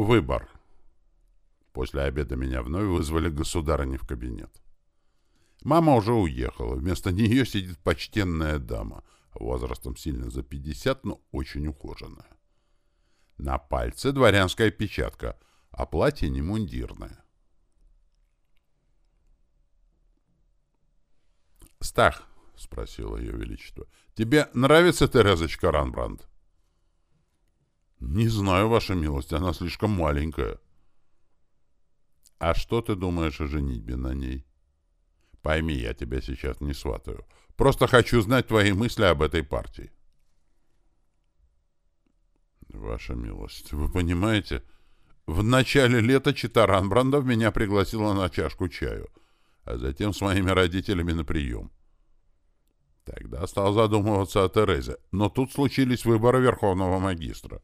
Выбор. После обеда меня вновь вызвали государыни в кабинет. Мама уже уехала. Вместо нее сидит почтенная дама, возрастом сильно за 50, но очень ухоженная. На пальце дворянская печатка, а платье не мундирное. «Стах», — спросила ее величество, — «тебе нравится Терезочка Ранбранд?» «Не знаю, ваша милость, она слишком маленькая». «А что ты думаешь о женитьбе на ней?» «Пойми, я тебя сейчас не сватаю. Просто хочу знать твои мысли об этой партии». «Ваша милость, вы понимаете, в начале лета чита Ранбрандов меня пригласила на чашку чаю, а затем с моими родителями на прием. Тогда стал задумываться о Терезе, но тут случились выборы Верховного Магистра.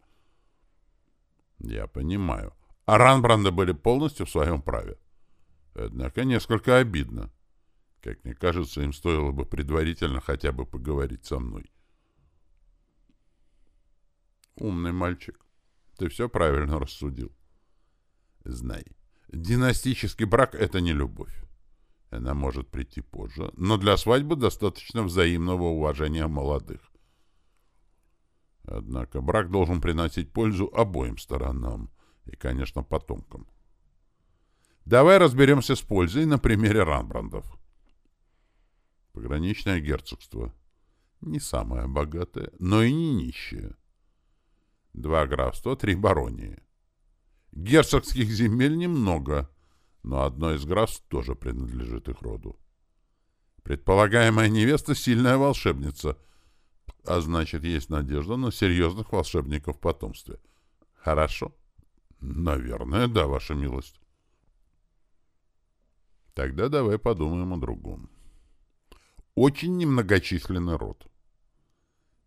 Я понимаю. А Ранбранды были полностью в своем праве. Однако несколько обидно. Как мне кажется, им стоило бы предварительно хотя бы поговорить со мной. Умный мальчик. Ты все правильно рассудил. Знай, династический брак — это не любовь. Она может прийти позже, но для свадьбы достаточно взаимного уважения молодых. Однако брак должен приносить пользу обоим сторонам и, конечно, потомкам. Давай разберемся с пользой на примере Ранбрандов. Пограничное герцогство. Не самое богатое, но и не нищее. Два графства, три баронии. Герцогских земель немного, но одно из графств тоже принадлежит их роду. Предполагаемая невеста — сильная волшебница — а значит, есть надежда на серьезных волшебников в потомстве. Хорошо? Наверное, да, ваша милость. Тогда давай подумаем о другом. Очень немногочисленный род.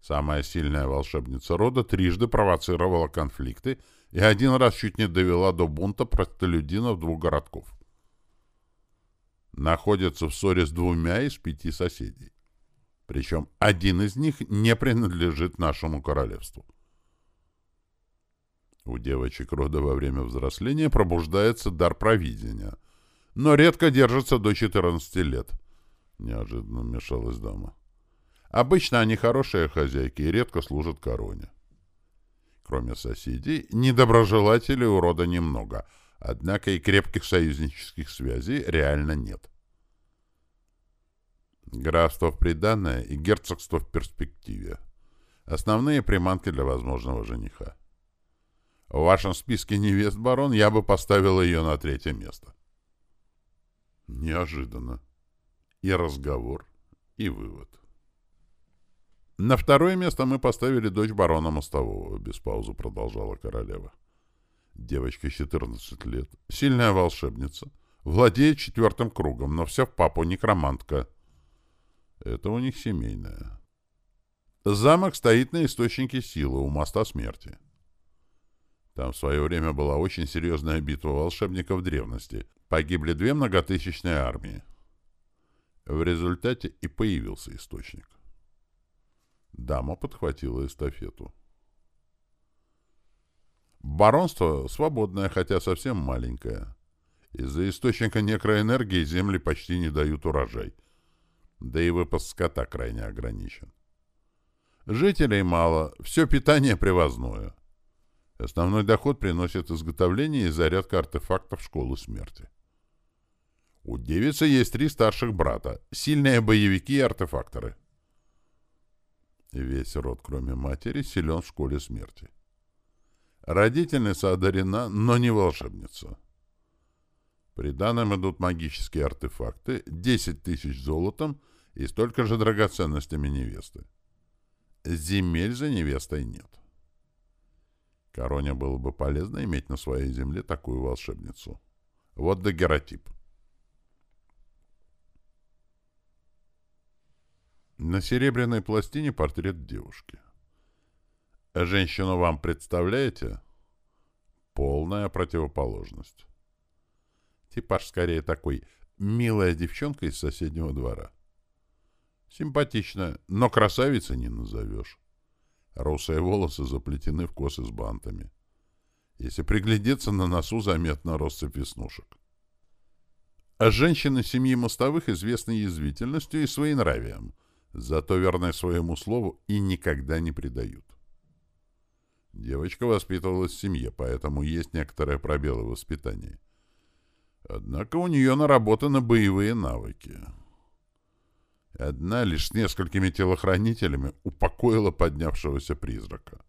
Самая сильная волшебница рода трижды провоцировала конфликты и один раз чуть не довела до бунта простолюдинов двух городков. Находится в ссоре с двумя из пяти соседей. Причем один из них не принадлежит нашему королевству. У девочек рода во время взросления пробуждается дар провидения, но редко держится до 14 лет. Неожиданно вмешалась дама. Обычно они хорошие хозяйки и редко служат короне. Кроме соседей, недоброжелателей у рода немного, однако и крепких союзнических связей реально нет. Графство в приданное и герцогство в перспективе. Основные приманки для возможного жениха. В вашем списке невест, барон, я бы поставил ее на третье место. Неожиданно. И разговор, и вывод. На второе место мы поставили дочь барона Мостового, без паузы продолжала королева. Девочка 14 лет, сильная волшебница, владеет четвертым кругом, но все в папу некромантка — это у них семейное. Замок стоит на источнике силы у моста смерти. Там в свое время была очень серьезная битва волшебников древности. Погибли две многотысячные армии. В результате и появился источник. Дама подхватила эстафету. Баронство свободное, хотя совсем маленькое. Из-за источника некроэнергии земли почти не дают урожай — да и выпуск скота крайне ограничен. Жителей мало, все питание привозное. Основной доход приносит изготовление и зарядка артефактов школы смерти. У девицы есть три старших брата, сильные боевики и артефакторы. Весь род, кроме матери, силен в школе смерти. Родительница одарена, но не волшебница. При данном идут магические артефакты, 10 тысяч золотом и столько же драгоценностями невесты. Земель за невестой нет. Короне было бы полезно иметь на своей земле такую волшебницу. Вот дагеротип. На серебряной пластине портрет девушки. Женщину вам представляете? Полная противоположность. Типаж скорее такой «милая девчонка из соседнего двора». Симпатичная, но красавица не назовешь. Русые волосы заплетены в косы с бантами. Если приглядеться, на носу заметно россыпь веснушек. А женщины семьи Мостовых известны язвительностью и своенравием, зато верны своему слову и никогда не предают. Девочка воспитывалась в семье, поэтому есть некоторые пробелы в воспитании. Однако у нее наработаны боевые навыки. Одна лишь с несколькими телохранителями упокоила поднявшегося призрака.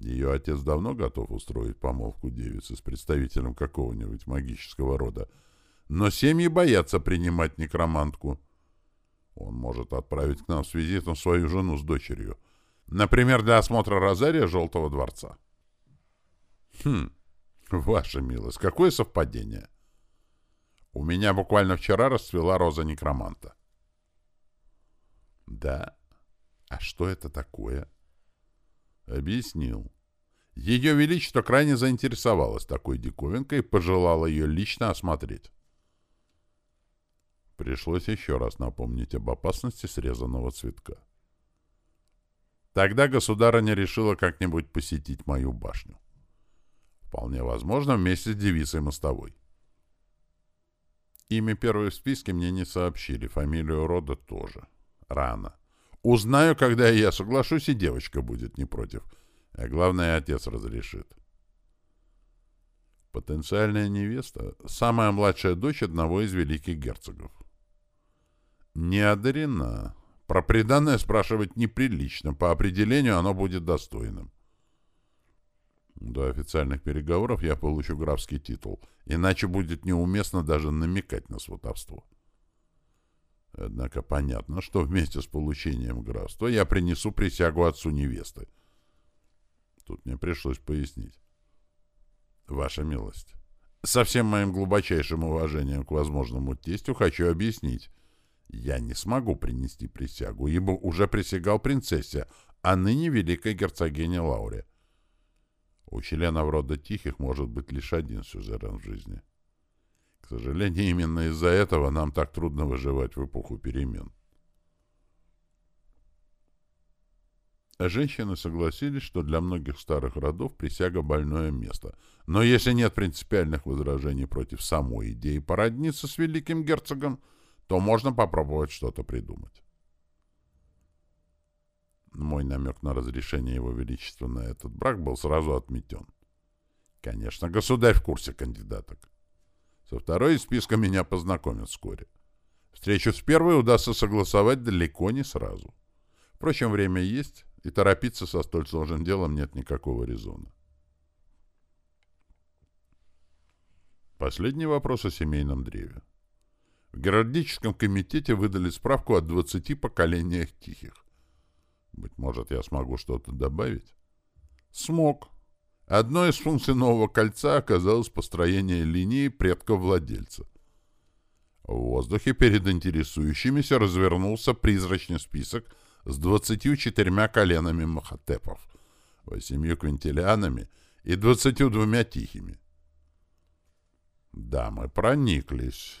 Ее отец давно готов устроить помолвку девицы с представителем какого-нибудь магического рода, но семьи боятся принимать некромантку. Он может отправить к нам с визитом свою жену с дочерью — Например, для осмотра розария Желтого дворца. Хм, ваша милость, какое совпадение. У меня буквально вчера расцвела роза некроманта. Да? А что это такое? Объяснил. Ее Величество крайне заинтересовалось такой диковинкой и пожелало ее лично осмотреть. Пришлось еще раз напомнить об опасности срезанного цветка. Тогда государыня решила как-нибудь посетить мою башню. Вполне возможно, вместе с девицей мостовой. Имя первой в списке мне не сообщили, фамилию рода тоже. Рано. Узнаю, когда я соглашусь, и девочка будет не против. А главное, отец разрешит. Потенциальная невеста — самая младшая дочь одного из великих герцогов. Не одарена, про приданное спрашивать неприлично. По определению оно будет достойным. До официальных переговоров я получу графский титул, иначе будет неуместно даже намекать на сватовство. Однако понятно, что вместе с получением графства я принесу присягу отцу невесты. Тут мне пришлось пояснить. Ваша милость, со всем моим глубочайшим уважением к возможному тестю хочу объяснить, я не смогу принести присягу, ибо уже присягал принцессе, а ныне великой герцогине Лауре. У членов рода Тихих может быть лишь один сюзерен в жизни. К сожалению, именно из-за этого нам так трудно выживать в эпоху перемен. А женщины согласились, что для многих старых родов присяга — больное место. Но если нет принципиальных возражений против самой идеи породниться с великим герцогом — то можно попробовать что-то придумать. Мой намек на разрешение его величества на этот брак был сразу отметен. Конечно, государь в курсе кандидаток. Со второй из списка меня познакомят вскоре. Встречу с первой удастся согласовать далеко не сразу. Впрочем, время есть, и торопиться со столь сложным делом нет никакого резона. Последний вопрос о семейном древе. В Геральдическом комитете выдали справку о 20 поколениях тихих. Быть может, я смогу что-то добавить? Смог. Одной из функций нового кольца оказалось построение линии предков владельца. В воздухе перед интересующимися развернулся призрачный список с 24 коленами махатепов, 8 квинтилианами и 22 тихими. Да, мы прониклись.